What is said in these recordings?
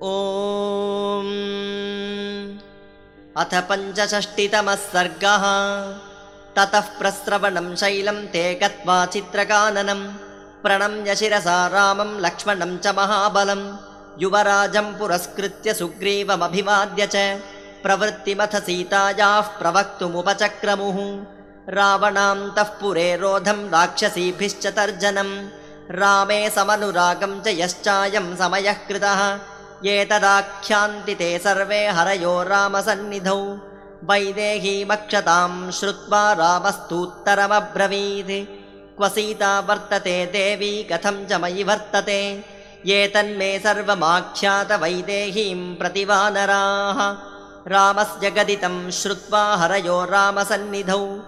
ॐ अथ पञ्चषष्टितमः सर्गः। ततः प्रस्रवणं शैलं ते गत्वा चित्रकाननं प्रणम्य शिरसा रामं लक्ष्मणं च महाबलं। युवराजं पुरस्कृत्य सुग्रीवमभिवाद्य च प्रवृत्तिमथ सीतायाः प्रवक्तुमुपचक्रमुः। रावणान्तः पुरे रोधं राक्षसीभिश्च तर्जनम् रामे समनुरागं च यश्चायं समयः कृतः एतदाख्यान्ति ते सर्वे हरयो रामसन्निधौ। वैदेहीमक्षतां श्रुत्वा रामस्तूत्तरमब्रवीत्। क्व सीता वर्तते देवी कथं च मयि वर्तते। एतन्मे सर्वमाख्यातवैदेहीं प्रतिवानराः। रामस्य गदितं श्रुत्वा हरयो रामसन्निधौ।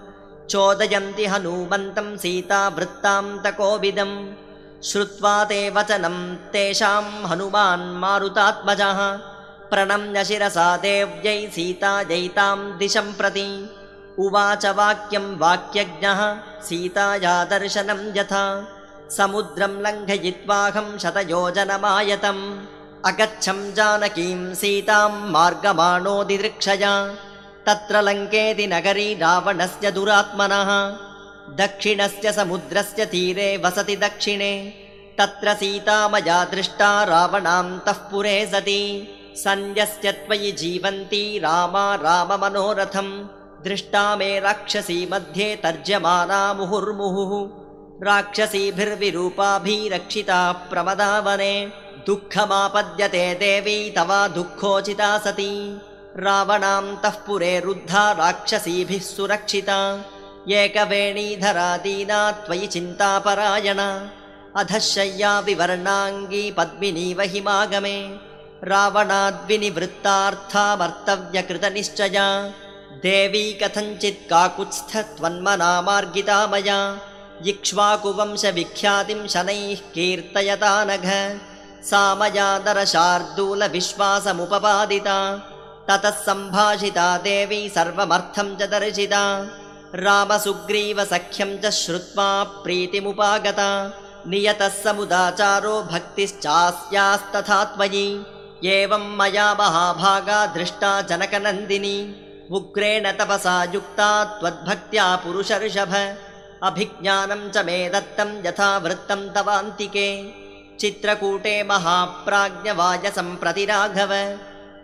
चोदयन्ति हनूमन्तं सीतावृत्तान्तकोविदम् श्रुत्वा ते वचनं तेषां हनुमान् मारुतात्मजः। प्रणम्य शिरसा देव्यै सीताजैतां दिशं प्रति। उवाच वाक्यं वाक्यज्ञः सीताया दर्शनं यथा। समुद्रं लङ्घयित्वाहं शतयोजनमायतम्। अगच्छं जानकीं सीतां मार्गमाणोदिदृक्षया तत्र लङ्केति नगरी रावणस्य दुरात्मनः दक्षिणस्य समुद्रस्य तीरे वसति दक्षिणे। तत्र सीता मया दृष्टा रावणान्तः पुरे सति सन्यस्य त्वयि जीवन्ती रामा राममनोरथम्। दृष्टा मे राक्षसी मध्ये तर्ज्यमाना मुहुर्मुहुः। राक्षसीभिर्विरूपाभिरक्षिता प्रमदावने। दुःखमापद्यते देवी तवा दुःखोचिता सती। रावणान्तः पुरे रुद्धा राक्षसीभिः सुरक्षिता एकवेणीधरा दीना त्वयि चिन्तापरायणा अधः शय्या विवर्णाङ्गी पद्मिनीव हिमागमे रावणाद्विनिवृत्तार्थामर्तव्यकृतनिश्चया देवी कथञ्चित् काकुत्स्थत्वन्मना मार्गिता मया इक्ष्वाकुवंशविख्यातिं शनैः कीर्तयता नघ। सा मया नरशार्दूलविश्वासमुपपादिता ततः सम्भाषिता देवी सर्वमर्थं च दर्शिता रामसुग्रीवसख्यं च श्रुत्वा प्रीतिमुपागता। नियतः समुदाचारो भक्तिश्चास्यास्तथा त्वयि। एवं मया महाभागा दृष्टा जनकनन्दिनी। उग्रेण तपसा युक्ता त्वद्भक्त्या पुरुषर्षभ अभिज्ञानं च मे दत्तं यथा वृत्तं तवान्तिके। चित्रकूटे महाप्राज्ञवायसं प्रति राघव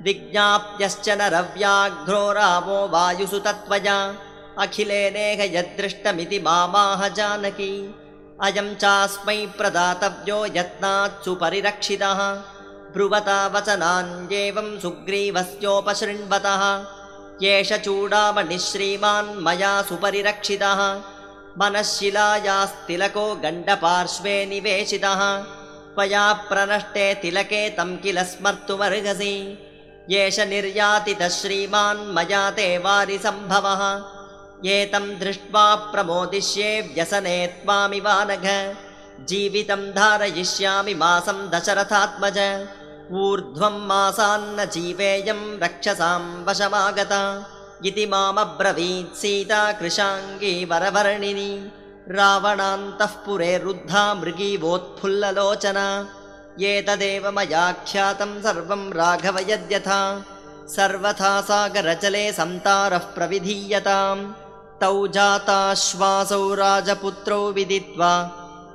विज्ञाप्यश्च नरव्याघ्रो रामो वायुसुतत्वया अखिलेनेह यद्दृष्टमिति मामाह जानकी। अयं चास्मै प्रदातव्यो यत्नात् सुपरिरक्षितः ब्रुवता वचनान्येवं सुग्रीवस्योपशृण्वतः। एष चूडामणिश्रीमान् मया सुपरिरक्षितः। मनःशिलायास्तिलको गण्डपार्श्वे निवेशितः। त्वया प्रनष्टे तिलके तं किल स्मर्तुमर्हसि एष निर्यातितः श्रीमान् मया ते वारिसम्भवः एतं दृष्ट्वा प्रमोदिष्ये व्यसने त्वामिवानघ। जीवितं धारयिष्यामि मासं दशरथात्मज। ऊर्ध्वं मासान्न जीवेयं रक्षसां वशमागता। इति मामब्रवीत् सीता कृशाङ्गी वरवर्णिनी। रावणान्तः पुरे रुद्धा मृगीवोत्फुल्ललोचना। एतदेव मयाख्यातं सर्वं राघव यद्यथा सर्वथा सागरजले सन्तारः प्रविधीयताम् तौ जाताश्वासौ राजपुत्रौ विदित्वा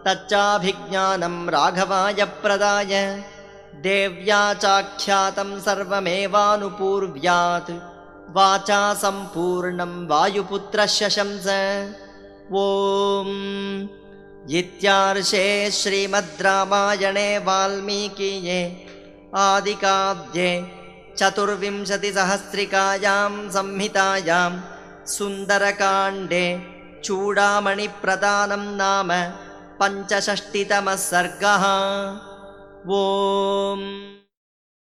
तच्चाभिज्ञानं राघवाय प्रदाय। देव्या चाख्यातं सर्वमेवानुपूर्व्यात्। वाचा सम्पूर्णं वायुपुत्रशशंस। ॐ इत्यार्षे श्रीमद् रामायणे वाल्मीकिये आदिकाव्ये चतुर्विंशतिसहस्रिकायां संहितायां सुन्दरकाण्डे चूडामणिप्रदानं नाम पञ्चषष्टितमः सर्गः ॐ